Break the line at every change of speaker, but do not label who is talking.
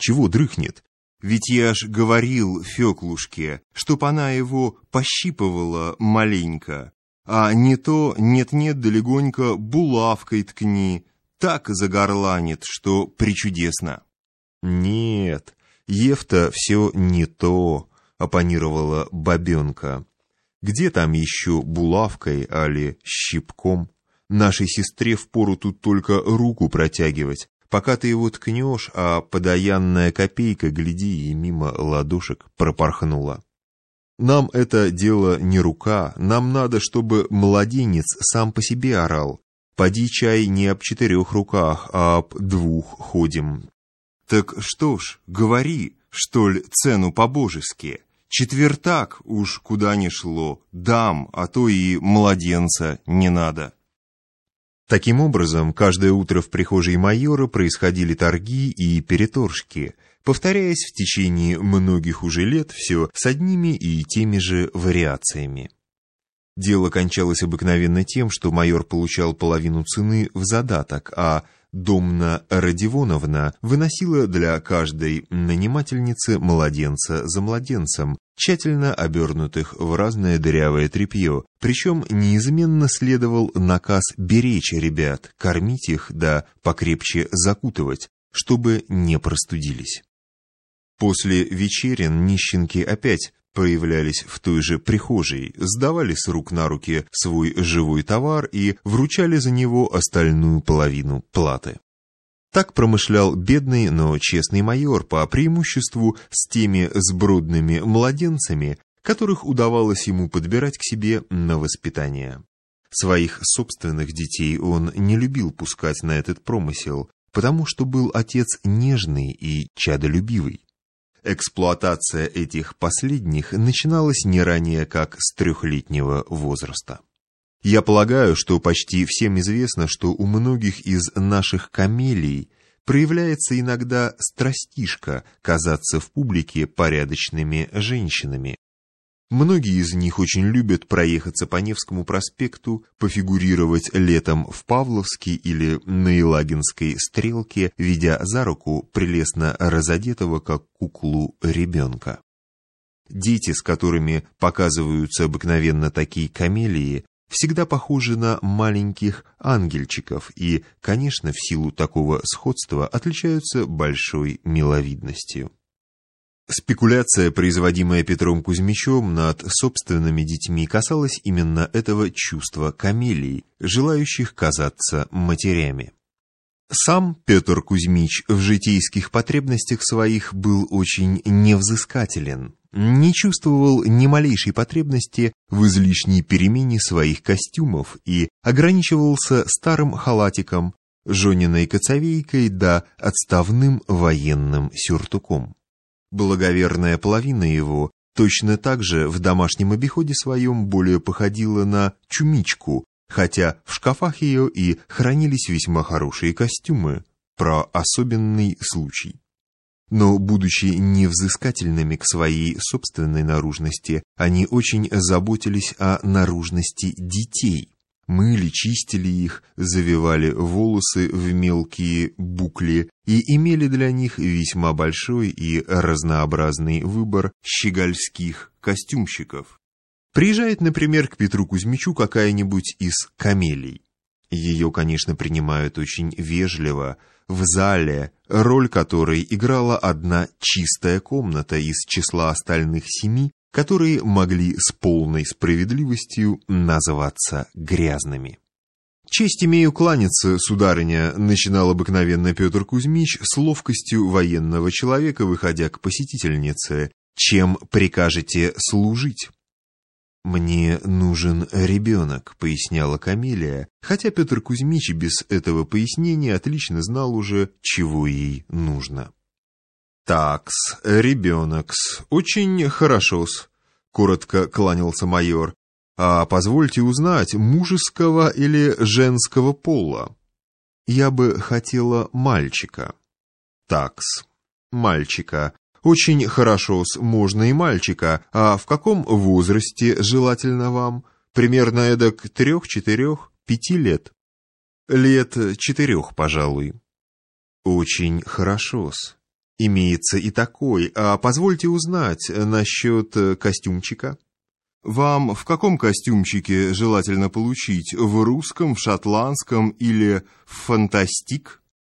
чего дрыхнет? Ведь я ж говорил Феклушке, чтоб она его пощипывала маленько, а не то нет-нет да легонько булавкой ткни, так загорланит, что причудесно. Нет, Евта все не то, оппонировала бабенка. Где там еще булавкой, али щипком? Нашей сестре впору тут только руку протягивать. Пока ты его ткнешь, а подаянная копейка, гляди, и мимо ладошек пропорхнула. Нам это дело не рука, нам надо, чтобы младенец сам по себе орал. Поди чай не об четырех руках, а об двух ходим. Так что ж, говори, что ли, цену по-божески. Четвертак уж куда ни шло, дам, а то и младенца не надо. Таким образом, каждое утро в прихожей майора происходили торги и переторжки, повторяясь в течение многих уже лет все с одними и теми же вариациями. Дело кончалось обыкновенно тем, что майор получал половину цены в задаток, а Домна Родионовна выносила для каждой нанимательницы младенца за младенцем, тщательно обернутых в разное дырявое тряпье, причем неизменно следовал наказ беречь ребят, кормить их да покрепче закутывать, чтобы не простудились. После вечерин нищенки опять появлялись в той же прихожей, сдавали с рук на руки свой живой товар и вручали за него остальную половину платы. Так промышлял бедный, но честный майор по преимуществу с теми сбродными младенцами, которых удавалось ему подбирать к себе на воспитание. Своих собственных детей он не любил пускать на этот промысел, потому что был отец нежный и чадолюбивый. Эксплуатация этих последних начиналась не ранее, как с трехлетнего возраста. Я полагаю, что почти всем известно, что у многих из наших камелий проявляется иногда страстишка казаться в публике порядочными женщинами, Многие из них очень любят проехаться по Невскому проспекту, пофигурировать летом в Павловске или на Елагинской стрелке, ведя за руку прелестно разодетого, как куклу, ребенка. Дети, с которыми показываются обыкновенно такие камелии, всегда похожи на маленьких ангельчиков и, конечно, в силу такого сходства отличаются большой миловидностью. Спекуляция, производимая Петром Кузьмичем над собственными детьми, касалась именно этого чувства камелий, желающих казаться матерями. Сам Петр Кузьмич в житейских потребностях своих был очень невзыскателен, не чувствовал ни малейшей потребности в излишней перемене своих костюмов и ограничивался старым халатиком, жениной коцовейкой да отставным военным сюртуком. Благоверная половина его точно так же в домашнем обиходе своем более походила на чумичку, хотя в шкафах ее и хранились весьма хорошие костюмы, про особенный случай. Но, будучи невзыскательными к своей собственной наружности, они очень заботились о наружности детей мыли, чистили их, завивали волосы в мелкие букли и имели для них весьма большой и разнообразный выбор щегольских костюмщиков. Приезжает, например, к Петру Кузьмичу какая-нибудь из камелий. Ее, конечно, принимают очень вежливо, в зале, роль которой играла одна чистая комната из числа остальных семи, которые могли с полной справедливостью называться грязными. «Честь имею кланяться, сударыня», — начинал обыкновенно Петр Кузьмич с ловкостью военного человека, выходя к посетительнице. «Чем прикажете служить?» «Мне нужен ребенок», — поясняла Камелия, хотя Петр Кузьмич без этого пояснения отлично знал уже, чего ей нужно. «Такс, ребенок-с, очень хорошо-с», — коротко кланялся майор. «А позвольте узнать, мужеского или женского пола?» «Я бы хотела мальчика». «Такс, мальчика. Очень хорошо-с, можно и мальчика. А в каком возрасте желательно вам? Примерно эдак трех, четырех, пяти лет?» «Лет четырех, пожалуй». «Очень хорошо-с.
Имеется и такой. А позвольте узнать насчет костюмчика.
Вам в каком костюмчике желательно получить? В русском, в шотландском или в фантастик?